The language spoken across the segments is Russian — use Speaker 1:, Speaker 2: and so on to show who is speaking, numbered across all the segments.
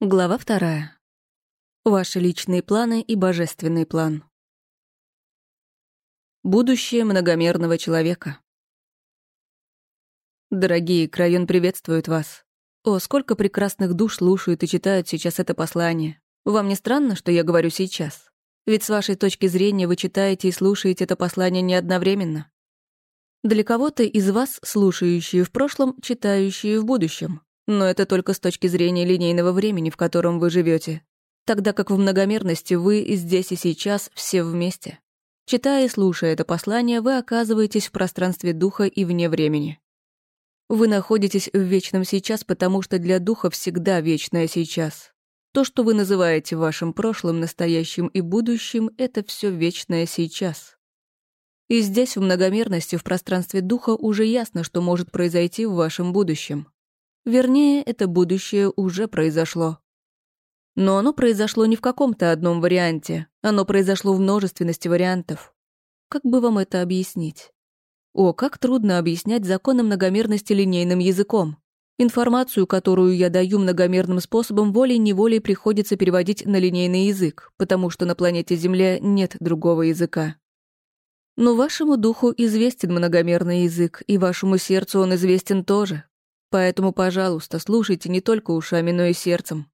Speaker 1: Глава вторая. Ваши личные планы и божественный план. Будущее многомерного человека. Дорогие, Крайон приветствует вас. О, сколько прекрасных душ слушают и читают сейчас это послание. Вам не странно, что я говорю сейчас? Ведь с вашей точки зрения вы читаете и слушаете это послание не одновременно. Для кого-то из вас, слушающие в прошлом, читающие в будущем. Но это только с точки зрения линейного времени, в котором вы живете, тогда как в многомерности вы здесь и сейчас все вместе. Читая и слушая это послание, вы оказываетесь в пространстве духа и вне времени. Вы находитесь в вечном сейчас, потому что для духа всегда вечное сейчас. То, что вы называете вашим прошлым, настоящим и будущим, это все вечное сейчас. И здесь, в многомерности, в пространстве духа, уже ясно, что может произойти в вашем будущем. Вернее, это будущее уже произошло. Но оно произошло не в каком-то одном варианте, оно произошло в множественности вариантов. Как бы вам это объяснить? О, как трудно объяснять законы многомерности линейным языком. Информацию, которую я даю многомерным способом, волей-неволей приходится переводить на линейный язык, потому что на планете Земля нет другого языка. Но вашему духу известен многомерный язык, и вашему сердцу он известен тоже, Поэтому, пожалуйста, слушайте не только ушами, но и сердцем.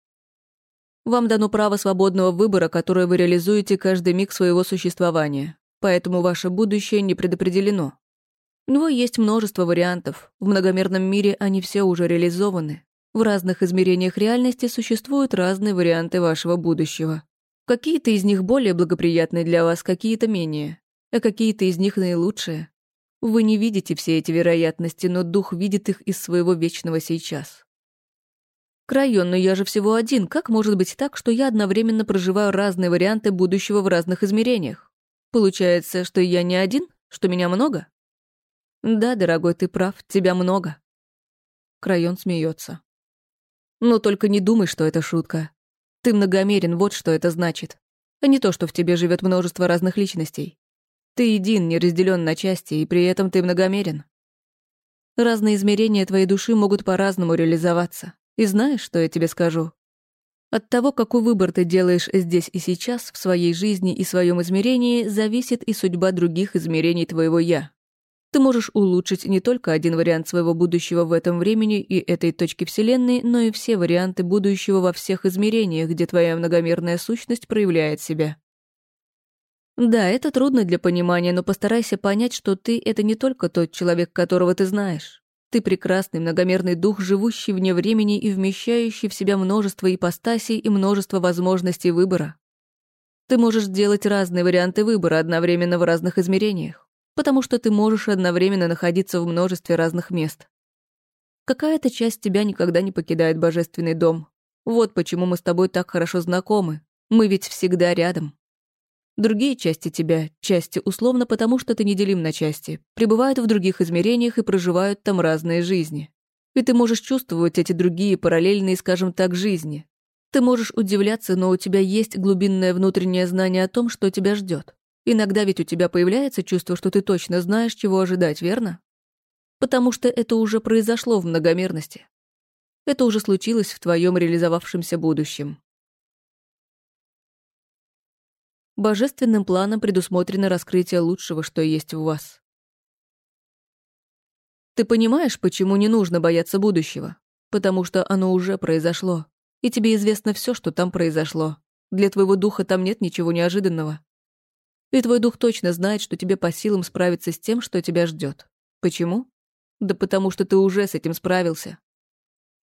Speaker 1: Вам дано право свободного выбора, которое вы реализуете каждый миг своего существования. Поэтому ваше будущее не предопределено. Него есть множество вариантов. В многомерном мире они все уже реализованы. В разных измерениях реальности существуют разные варианты вашего будущего. Какие-то из них более благоприятные для вас, какие-то менее. А какие-то из них наилучшие. Вы не видите все эти вероятности, но дух видит их из своего вечного сейчас. Крайон, но я же всего один. Как может быть так, что я одновременно проживаю разные варианты будущего в разных измерениях? Получается, что я не один? Что меня много? Да, дорогой, ты прав, тебя много. Крайон смеется. Но только не думай, что это шутка. Ты многомерен, вот что это значит. А не то, что в тебе живет множество разных личностей. Ты един, не разделен на части, и при этом ты многомерен. Разные измерения твоей души могут по-разному реализоваться. И знаешь, что я тебе скажу? От того, какой выбор ты делаешь здесь и сейчас, в своей жизни и своем измерении, зависит и судьба других измерений твоего «я». Ты можешь улучшить не только один вариант своего будущего в этом времени и этой точке Вселенной, но и все варианты будущего во всех измерениях, где твоя многомерная сущность проявляет себя. Да, это трудно для понимания, но постарайся понять, что ты — это не только тот человек, которого ты знаешь. Ты прекрасный многомерный дух, живущий вне времени и вмещающий в себя множество ипостасей и множество возможностей выбора. Ты можешь делать разные варианты выбора одновременно в разных измерениях, потому что ты можешь одновременно находиться в множестве разных мест. Какая-то часть тебя никогда не покидает божественный дом. Вот почему мы с тобой так хорошо знакомы. Мы ведь всегда рядом. Другие части тебя, части условно потому, что ты неделим на части, пребывают в других измерениях и проживают там разные жизни. И ты можешь чувствовать эти другие параллельные, скажем так, жизни. Ты можешь удивляться, но у тебя есть глубинное внутреннее знание о том, что тебя ждет. Иногда ведь у тебя появляется чувство, что ты точно знаешь, чего ожидать, верно? Потому что это уже произошло в многомерности. Это уже случилось в твоем реализовавшемся будущем. Божественным планом предусмотрено раскрытие лучшего, что есть в вас. Ты понимаешь, почему не нужно бояться будущего? Потому что оно уже произошло, и тебе известно все, что там произошло. Для твоего духа там нет ничего неожиданного. И твой дух точно знает, что тебе по силам справиться с тем, что тебя ждет. Почему? Да потому что ты уже с этим справился.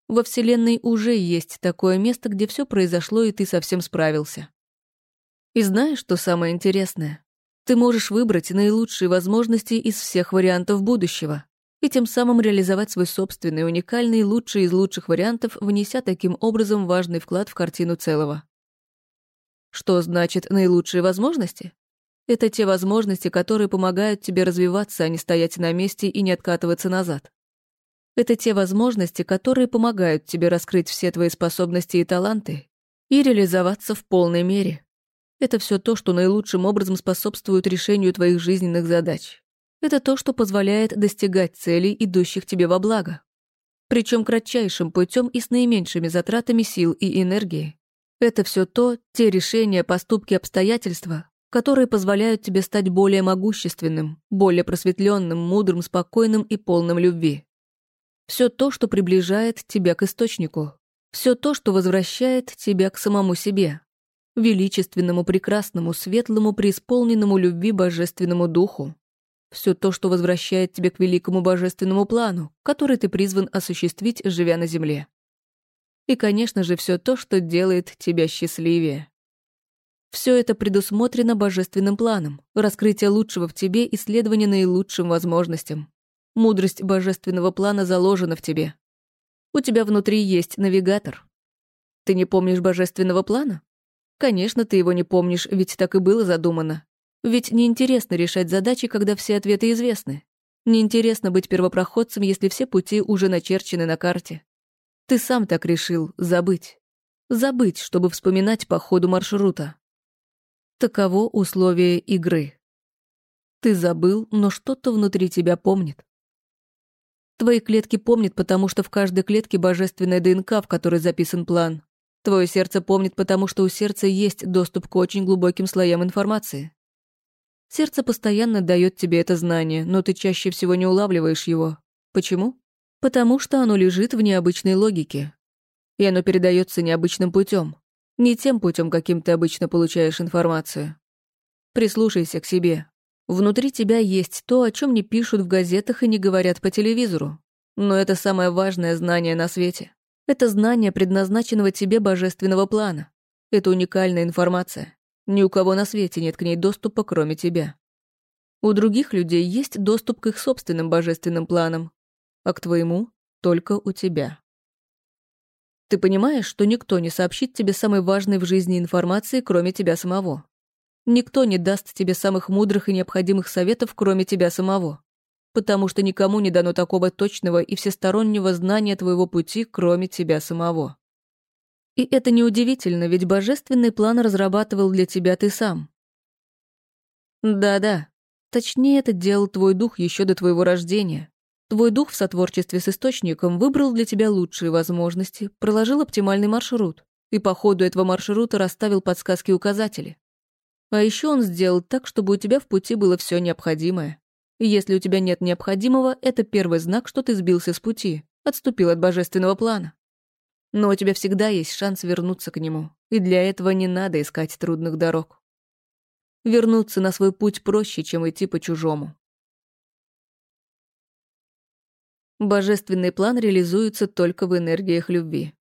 Speaker 1: Во Вселенной уже есть такое место, где все произошло, и ты совсем справился. И знаешь, что самое интересное? Ты можешь выбрать наилучшие возможности из всех вариантов будущего и тем самым реализовать свой собственный, уникальный, лучший из лучших вариантов, внеся таким образом важный вклад в картину целого. Что значит наилучшие возможности? Это те возможности, которые помогают тебе развиваться, а не стоять на месте и не откатываться назад. Это те возможности, которые помогают тебе раскрыть все твои способности и таланты и реализоваться в полной мере. Это все то, что наилучшим образом способствует решению твоих жизненных задач. Это то, что позволяет достигать целей, идущих тебе во благо. причем кратчайшим путем и с наименьшими затратами сил и энергии. Это все то, те решения, поступки, обстоятельства, которые позволяют тебе стать более могущественным, более просветленным, мудрым, спокойным и полным любви. Все то, что приближает тебя к источнику. Все то, что возвращает тебя к самому себе. Величественному, прекрасному, светлому, преисполненному любви божественному духу. Все то, что возвращает тебя к великому божественному плану, который ты призван осуществить, живя на земле. И, конечно же, все то, что делает тебя счастливее. Все это предусмотрено божественным планом, раскрытие лучшего в тебе и следование наилучшим возможностям. Мудрость божественного плана заложена в тебе. У тебя внутри есть навигатор. Ты не помнишь божественного плана? Конечно, ты его не помнишь, ведь так и было задумано. Ведь неинтересно решать задачи, когда все ответы известны. Неинтересно быть первопроходцем, если все пути уже начерчены на карте. Ты сам так решил забыть. Забыть, чтобы вспоминать по ходу маршрута. Таково условие игры. Ты забыл, но что-то внутри тебя помнит. Твои клетки помнят, потому что в каждой клетке божественная ДНК, в которой записан план. Твое сердце помнит, потому что у сердца есть доступ к очень глубоким слоям информации. Сердце постоянно дает тебе это знание, но ты чаще всего не улавливаешь его. Почему? Потому что оно лежит в необычной логике. И оно передается необычным путем. Не тем путем, каким ты обычно получаешь информацию. Прислушайся к себе. Внутри тебя есть то, о чем не пишут в газетах и не говорят по телевизору. Но это самое важное знание на свете. Это знание предназначенного тебе божественного плана. Это уникальная информация. Ни у кого на свете нет к ней доступа, кроме тебя. У других людей есть доступ к их собственным божественным планам, а к твоему — только у тебя. Ты понимаешь, что никто не сообщит тебе самой важной в жизни информации, кроме тебя самого. Никто не даст тебе самых мудрых и необходимых советов, кроме тебя самого. Потому что никому не дано такого точного и всестороннего знания твоего пути, кроме тебя самого. И это неудивительно, ведь божественный план разрабатывал для тебя ты сам. Да-да, точнее это делал твой дух еще до твоего рождения. Твой дух в сотворчестве с источником выбрал для тебя лучшие возможности, проложил оптимальный маршрут и по ходу этого маршрута расставил подсказки и указатели. А еще он сделал так, чтобы у тебя в пути было все необходимое. Если у тебя нет необходимого, это первый знак, что ты сбился с пути, отступил от божественного плана. Но у тебя всегда есть шанс вернуться к нему, и для этого не надо искать трудных дорог. Вернуться на свой путь проще, чем идти по чужому. Божественный план реализуется только в энергиях любви.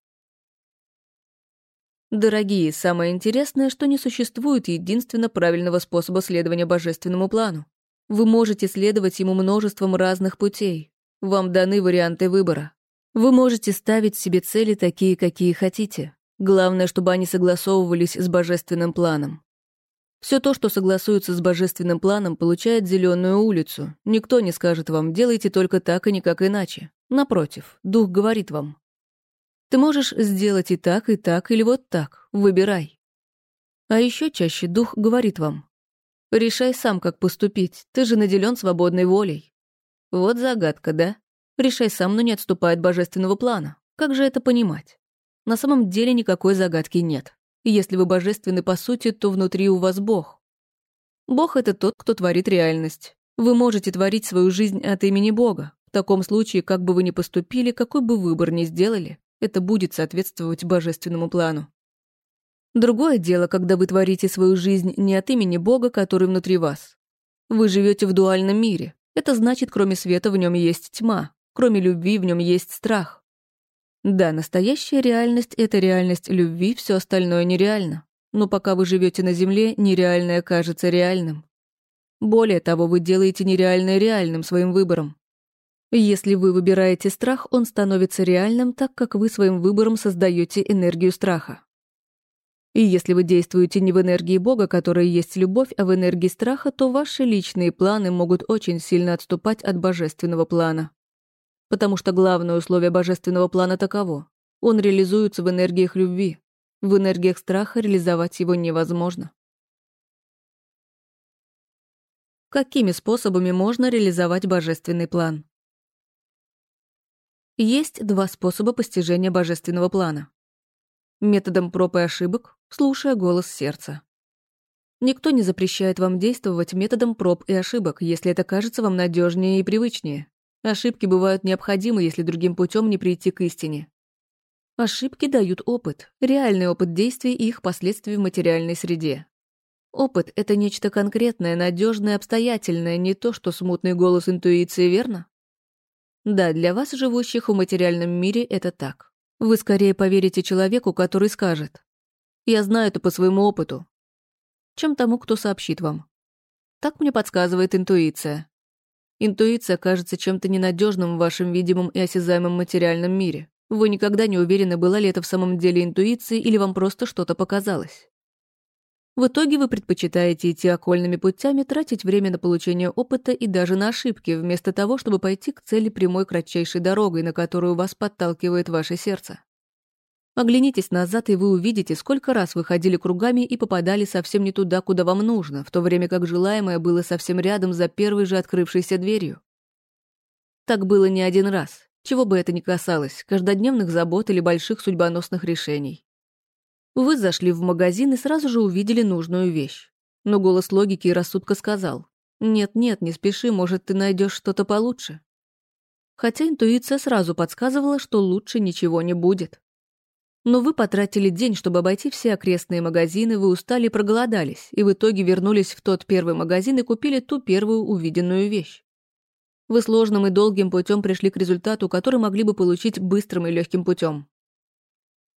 Speaker 1: Дорогие, самое интересное, что не существует единственно правильного способа следования божественному плану. Вы можете следовать ему множеством разных путей. Вам даны варианты выбора. Вы можете ставить себе цели такие, какие хотите. Главное, чтобы они согласовывались с божественным планом. Все то, что согласуется с божественным планом, получает зеленую улицу. Никто не скажет вам, делайте только так и никак иначе. Напротив, дух говорит вам. Ты можешь сделать и так, и так, или вот так. Выбирай. А еще чаще дух говорит вам. Решай сам, как поступить. Ты же наделен свободной волей. Вот загадка, да? Решай сам, но не отступай от божественного плана. Как же это понимать? На самом деле никакой загадки нет. Если вы божественны по сути, то внутри у вас Бог. Бог — это тот, кто творит реальность. Вы можете творить свою жизнь от имени Бога. В таком случае, как бы вы ни поступили, какой бы выбор ни сделали, это будет соответствовать божественному плану. Другое дело, когда вы творите свою жизнь не от имени Бога, который внутри вас. Вы живете в дуальном мире. Это значит, кроме света в нем есть тьма, Кроме любви в нем есть страх. Да, настоящая реальность — это реальность любви, все остальное нереально. Но пока вы живете на Земле, нереальное кажется реальным. Более того, вы делаете нереальное реальным своим выбором. Если вы выбираете страх, он становится реальным, так как вы своим выбором создаете энергию страха. И если вы действуете не в энергии Бога, которая есть любовь, а в энергии страха, то ваши личные планы могут очень сильно отступать от божественного плана потому что главное условие божественного плана таково. Он реализуется в энергиях любви. В энергиях страха реализовать его невозможно. Какими способами можно реализовать божественный план? Есть два способа постижения божественного плана. Методом проб и ошибок, слушая голос сердца. Никто не запрещает вам действовать методом проб и ошибок, если это кажется вам надежнее и привычнее. Ошибки бывают необходимы, если другим путем не прийти к истине. Ошибки дают опыт, реальный опыт действий и их последствий в материальной среде. Опыт — это нечто конкретное, надежное, обстоятельное, не то, что смутный голос интуиции, верно? Да, для вас, живущих в материальном мире, это так. Вы скорее поверите человеку, который скажет «Я знаю это по своему опыту», чем тому, кто сообщит вам. Так мне подсказывает интуиция. Интуиция кажется чем-то ненадежным в вашем видимом и осязаемом материальном мире. Вы никогда не уверены, была ли это в самом деле интуицией или вам просто что-то показалось. В итоге вы предпочитаете идти окольными путями, тратить время на получение опыта и даже на ошибки, вместо того, чтобы пойти к цели прямой кратчайшей дорогой, на которую вас подталкивает ваше сердце. Оглянитесь назад, и вы увидите, сколько раз вы ходили кругами и попадали совсем не туда, куда вам нужно, в то время как желаемое было совсем рядом за первой же открывшейся дверью. Так было не один раз, чего бы это ни касалось, каждодневных забот или больших судьбоносных решений. Вы зашли в магазин и сразу же увидели нужную вещь. Но голос логики и рассудка сказал, «Нет-нет, не спеши, может, ты найдешь что-то получше». Хотя интуиция сразу подсказывала, что лучше ничего не будет. Но вы потратили день, чтобы обойти все окрестные магазины, вы устали и проголодались, и в итоге вернулись в тот первый магазин и купили ту первую увиденную вещь. Вы сложным и долгим путем пришли к результату, который могли бы получить быстрым и легким путем.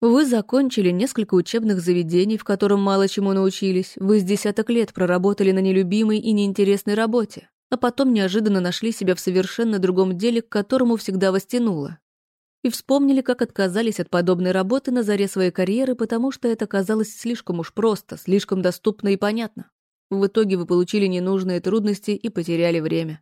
Speaker 1: Вы закончили несколько учебных заведений, в котором мало чему научились. Вы с десяток лет проработали на нелюбимой и неинтересной работе, а потом неожиданно нашли себя в совершенно другом деле, к которому всегда вас. И вспомнили, как отказались от подобной работы на заре своей карьеры, потому что это казалось слишком уж просто, слишком доступно и понятно. В итоге вы получили ненужные трудности и потеряли время.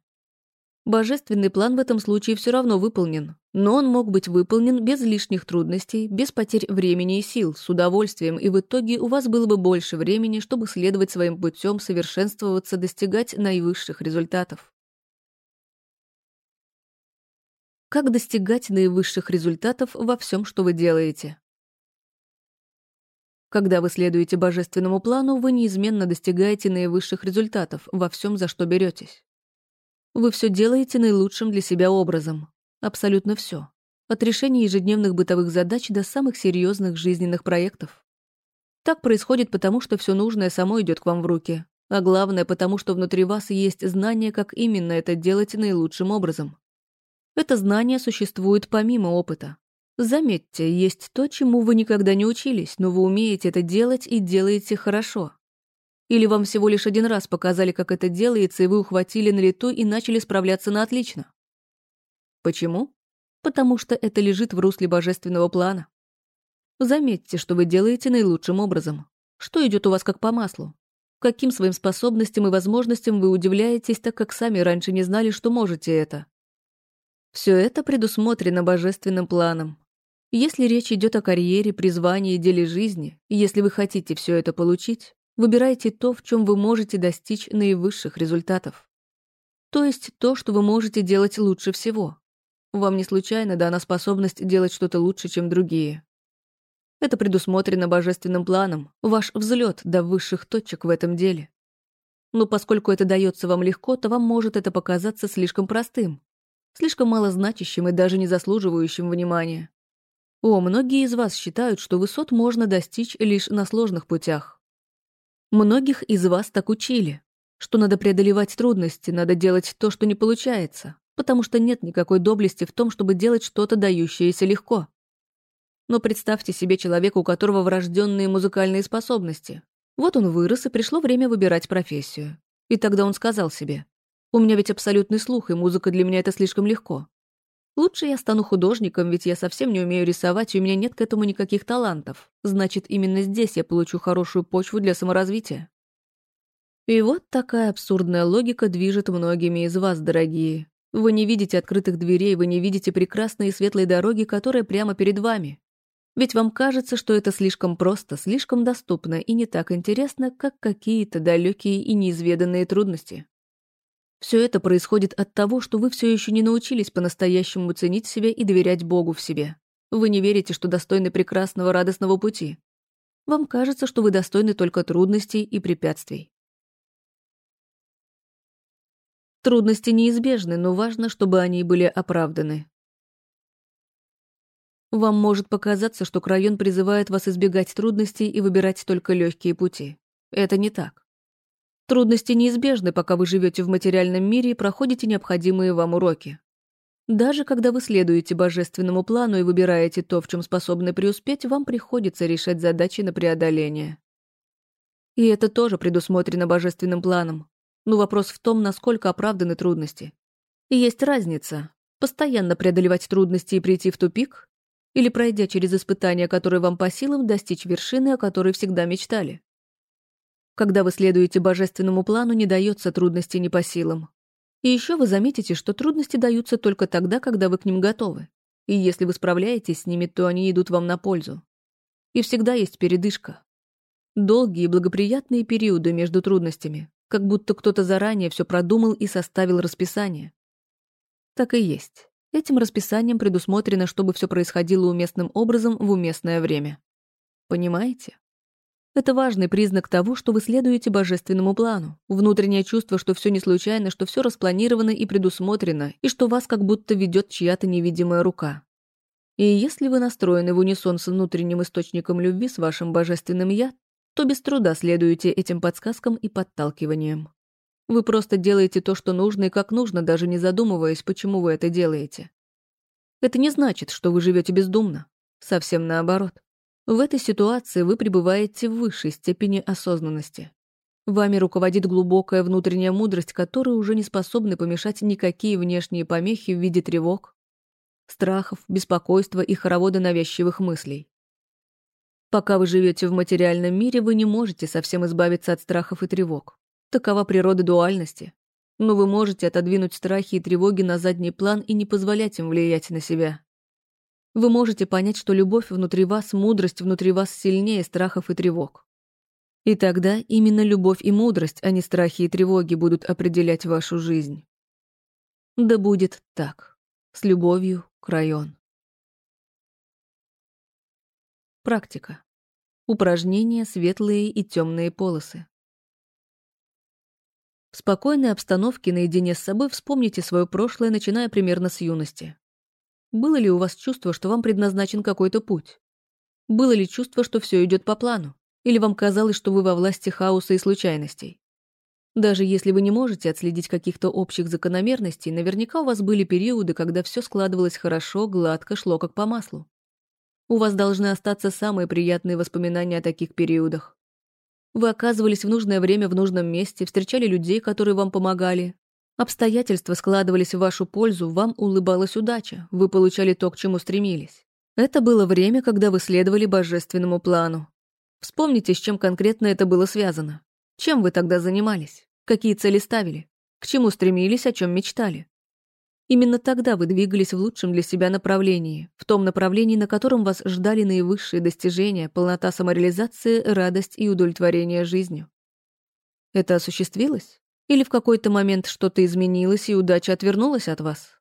Speaker 1: Божественный план в этом случае все равно выполнен, но он мог быть выполнен без лишних трудностей, без потерь времени и сил, с удовольствием, и в итоге у вас было бы больше времени, чтобы следовать своим путем, совершенствоваться, достигать наивысших результатов. Как достигать наивысших результатов во всем, что вы делаете? Когда вы следуете божественному плану, вы неизменно достигаете наивысших результатов во всем, за что беретесь. Вы все делаете наилучшим для себя образом. Абсолютно все. От решения ежедневных бытовых задач до самых серьезных жизненных проектов. Так происходит потому, что все нужное само идет к вам в руки, а главное потому, что внутри вас есть знание, как именно это делать наилучшим образом. Это знание существует помимо опыта. Заметьте, есть то, чему вы никогда не учились, но вы умеете это делать и делаете хорошо. Или вам всего лишь один раз показали, как это делается, и вы ухватили на лету и начали справляться на отлично? Почему? Потому что это лежит в русле божественного плана. Заметьте, что вы делаете наилучшим образом. Что идет у вас как по маслу? Каким своим способностям и возможностям вы удивляетесь, так как сами раньше не знали, что можете это? Все это предусмотрено божественным планом. Если речь идет о карьере, призвании деле жизни, если вы хотите все это получить, Выбирайте то, в чем вы можете достичь наивысших результатов. То есть то, что вы можете делать лучше всего. Вам не случайно дана способность делать что-то лучше, чем другие. Это предусмотрено божественным планом, ваш взлет до высших точек в этом деле. Но поскольку это дается вам легко, то вам может это показаться слишком простым, слишком малозначащим и даже не заслуживающим внимания. О, многие из вас считают, что высот можно достичь лишь на сложных путях. Многих из вас так учили, что надо преодолевать трудности, надо делать то, что не получается, потому что нет никакой доблести в том, чтобы делать что-то, дающееся легко. Но представьте себе человека, у которого врожденные музыкальные способности. Вот он вырос, и пришло время выбирать профессию. И тогда он сказал себе, «У меня ведь абсолютный слух, и музыка для меня это слишком легко. Лучше я стану художником, ведь я совсем не умею рисовать, и у меня нет к этому никаких талантов. Значит, именно здесь я получу хорошую почву для саморазвития. И вот такая абсурдная логика движет многими из вас, дорогие. Вы не видите открытых дверей, вы не видите прекрасной и светлой дороги, которая прямо перед вами. Ведь вам кажется, что это слишком просто, слишком доступно и не так интересно, как какие-то далекие и неизведанные трудности. Все это происходит от того, что вы все еще не научились по-настоящему ценить себя и доверять Богу в себе. Вы не верите, что достойны прекрасного радостного пути. Вам кажется, что вы достойны только трудностей и препятствий. Трудности неизбежны, но важно, чтобы они были оправданы. Вам может показаться, что Крайон призывает вас избегать трудностей и выбирать только легкие пути. Это не так. Трудности неизбежны, пока вы живете в материальном мире и проходите необходимые вам уроки. Даже когда вы следуете божественному плану и выбираете то, в чем способны преуспеть, вам приходится решать задачи на преодоление. И это тоже предусмотрено божественным планом. Но вопрос в том, насколько оправданы трудности. И есть разница. Постоянно преодолевать трудности и прийти в тупик, или пройдя через испытания, которые вам по силам, достичь вершины, о которой всегда мечтали. Когда вы следуете божественному плану, не дается трудности не по силам. И еще вы заметите, что трудности даются только тогда, когда вы к ним готовы. И если вы справляетесь с ними, то они идут вам на пользу. И всегда есть передышка. Долгие благоприятные периоды между трудностями, как будто кто-то заранее все продумал и составил расписание. Так и есть. Этим расписанием предусмотрено, чтобы все происходило уместным образом в уместное время. Понимаете? Это важный признак того, что вы следуете божественному плану. Внутреннее чувство, что все не случайно, что все распланировано и предусмотрено, и что вас как будто ведет чья-то невидимая рука. И если вы настроены в унисон с внутренним источником любви, с вашим божественным «я», то без труда следуете этим подсказкам и подталкиваниям. Вы просто делаете то, что нужно и как нужно, даже не задумываясь, почему вы это делаете. Это не значит, что вы живете бездумно. Совсем наоборот. В этой ситуации вы пребываете в высшей степени осознанности. Вами руководит глубокая внутренняя мудрость, которой уже не способны помешать никакие внешние помехи в виде тревог, страхов, беспокойства и хоровода навязчивых мыслей. Пока вы живете в материальном мире, вы не можете совсем избавиться от страхов и тревог. Такова природа дуальности. Но вы можете отодвинуть страхи и тревоги на задний план и не позволять им влиять на себя. Вы можете понять, что любовь внутри вас, мудрость внутри вас сильнее страхов и тревог. И тогда именно любовь и мудрость, а не страхи и тревоги будут определять вашу жизнь. Да будет так. С любовью, Крайон. Практика. Упражнения светлые и темные полосы. В спокойной обстановке наедине с собой вспомните свое прошлое, начиная примерно с юности. Было ли у вас чувство, что вам предназначен какой-то путь? Было ли чувство, что все идет по плану? Или вам казалось, что вы во власти хаоса и случайностей? Даже если вы не можете отследить каких-то общих закономерностей, наверняка у вас были периоды, когда все складывалось хорошо, гладко, шло как по маслу. У вас должны остаться самые приятные воспоминания о таких периодах. Вы оказывались в нужное время в нужном месте, встречали людей, которые вам помогали, Обстоятельства складывались в вашу пользу, вам улыбалась удача, вы получали то, к чему стремились. Это было время, когда вы следовали божественному плану. Вспомните, с чем конкретно это было связано. Чем вы тогда занимались? Какие цели ставили? К чему стремились, о чем мечтали? Именно тогда вы двигались в лучшем для себя направлении, в том направлении, на котором вас ждали наивысшие достижения, полнота самореализации, радость и удовлетворение жизнью. Это осуществилось? Или в какой-то момент что-то изменилось, и удача отвернулась от вас?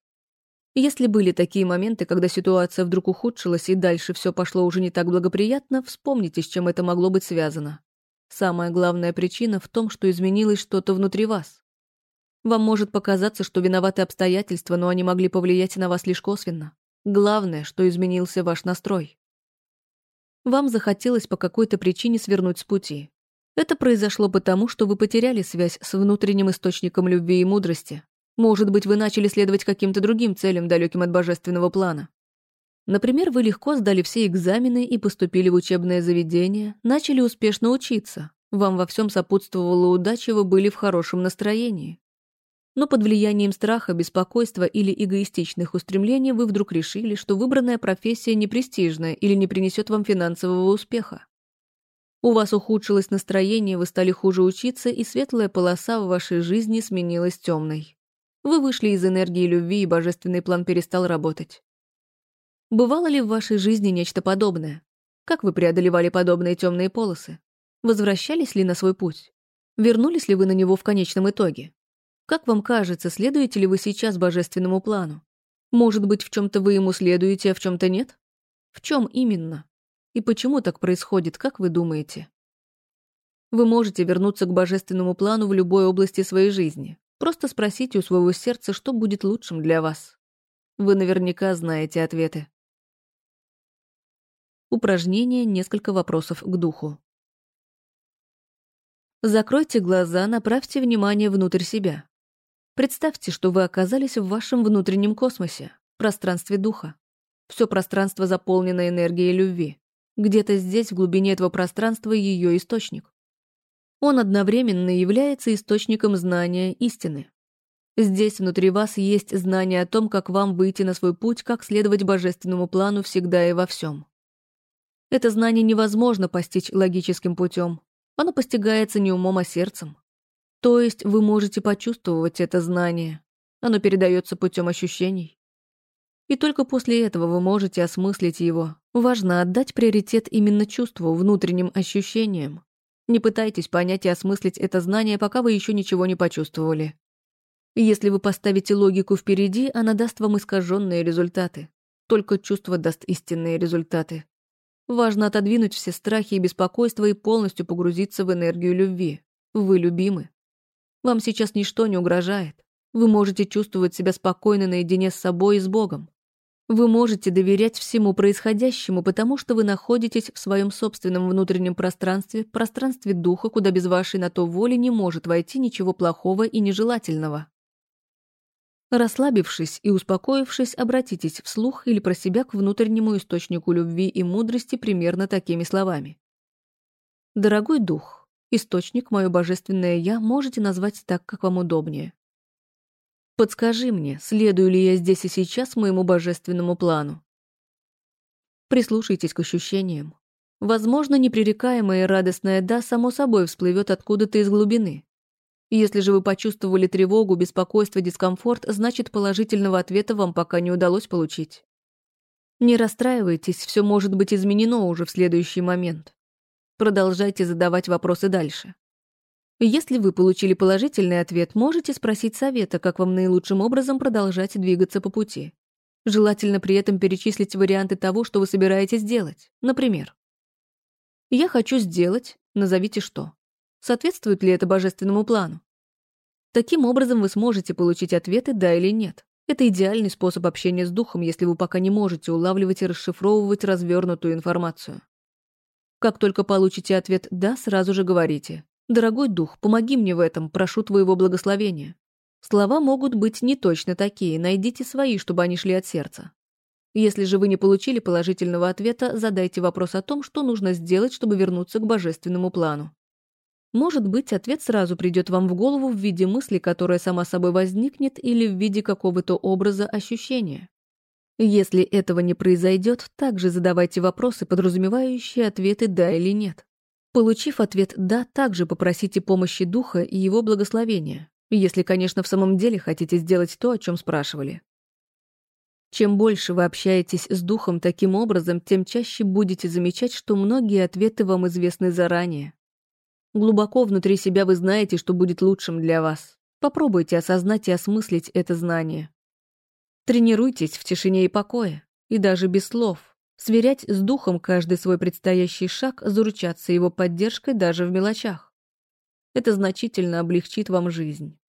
Speaker 1: Если были такие моменты, когда ситуация вдруг ухудшилась и дальше все пошло уже не так благоприятно, вспомните, с чем это могло быть связано. Самая главная причина в том, что изменилось что-то внутри вас. Вам может показаться, что виноваты обстоятельства, но они могли повлиять на вас лишь косвенно. Главное, что изменился ваш настрой. Вам захотелось по какой-то причине свернуть с пути. Это произошло потому, что вы потеряли связь с внутренним источником любви и мудрости. Может быть, вы начали следовать каким-то другим целям, далеким от божественного плана. Например, вы легко сдали все экзамены и поступили в учебное заведение, начали успешно учиться. Вам во всем сопутствовала удача, вы были в хорошем настроении. Но под влиянием страха, беспокойства или эгоистичных устремлений вы вдруг решили, что выбранная профессия непрестижная или не принесет вам финансового успеха. У вас ухудшилось настроение, вы стали хуже учиться, и светлая полоса в вашей жизни сменилась темной. Вы вышли из энергии любви, и божественный план перестал работать. Бывало ли в вашей жизни нечто подобное? Как вы преодолевали подобные темные полосы? Возвращались ли на свой путь? Вернулись ли вы на него в конечном итоге? Как вам кажется, следуете ли вы сейчас божественному плану? Может быть, в чем-то вы ему следуете, а в чем-то нет? В чем именно? И почему так происходит, как вы думаете? Вы можете вернуться к божественному плану в любой области своей жизни. Просто спросите у своего сердца, что будет лучшим для вас. Вы наверняка знаете ответы. Упражнение «Несколько вопросов к духу». Закройте глаза, направьте внимание внутрь себя. Представьте, что вы оказались в вашем внутреннем космосе, пространстве духа. Все пространство заполнено энергией любви. Где-то здесь, в глубине этого пространства, ее источник. Он одновременно является источником знания истины. Здесь внутри вас есть знание о том, как вам выйти на свой путь, как следовать божественному плану всегда и во всем. Это знание невозможно постичь логическим путем. Оно постигается не умом, а сердцем. То есть вы можете почувствовать это знание. Оно передается путем ощущений. И только после этого вы можете осмыслить его. Важно отдать приоритет именно чувству, внутренним ощущениям. Не пытайтесь понять и осмыслить это знание, пока вы еще ничего не почувствовали. Если вы поставите логику впереди, она даст вам искаженные результаты. Только чувство даст истинные результаты. Важно отодвинуть все страхи и беспокойства и полностью погрузиться в энергию любви. Вы любимы. Вам сейчас ничто не угрожает. Вы можете чувствовать себя спокойно наедине с собой и с Богом. Вы можете доверять всему происходящему, потому что вы находитесь в своем собственном внутреннем пространстве, пространстве духа, куда без вашей на то воли не может войти ничего плохого и нежелательного. Расслабившись и успокоившись, обратитесь вслух или про себя к внутреннему источнику любви и мудрости примерно такими словами. «Дорогой дух, источник, мое божественное «Я» можете назвать так, как вам удобнее. Подскажи мне, следую ли я здесь и сейчас моему божественному плану. Прислушайтесь к ощущениям. Возможно, непререкаемое и радостное «да» само собой всплывет откуда-то из глубины. Если же вы почувствовали тревогу, беспокойство, дискомфорт, значит, положительного ответа вам пока не удалось получить. Не расстраивайтесь, все может быть изменено уже в следующий момент. Продолжайте задавать вопросы дальше. Если вы получили положительный ответ, можете спросить совета, как вам наилучшим образом продолжать двигаться по пути. Желательно при этом перечислить варианты того, что вы собираетесь делать. Например, «Я хочу сделать», назовите что. Соответствует ли это божественному плану? Таким образом вы сможете получить ответы «да» или «нет». Это идеальный способ общения с духом, если вы пока не можете улавливать и расшифровывать развернутую информацию. Как только получите ответ «да», сразу же говорите «Дорогой дух, помоги мне в этом, прошу твоего благословения». Слова могут быть не точно такие, найдите свои, чтобы они шли от сердца. Если же вы не получили положительного ответа, задайте вопрос о том, что нужно сделать, чтобы вернуться к божественному плану. Может быть, ответ сразу придет вам в голову в виде мысли, которая сама собой возникнет, или в виде какого-то образа ощущения. Если этого не произойдет, также задавайте вопросы, подразумевающие ответы «да» или «нет». Получив ответ «да», также попросите помощи духа и его благословения, если, конечно, в самом деле хотите сделать то, о чем спрашивали. Чем больше вы общаетесь с духом таким образом, тем чаще будете замечать, что многие ответы вам известны заранее. Глубоко внутри себя вы знаете, что будет лучшим для вас. Попробуйте осознать и осмыслить это знание. Тренируйтесь в тишине и покое, и даже без слов, сверять с духом каждый свой предстоящий шаг, заручаться его поддержкой даже в мелочах. Это значительно облегчит вам жизнь.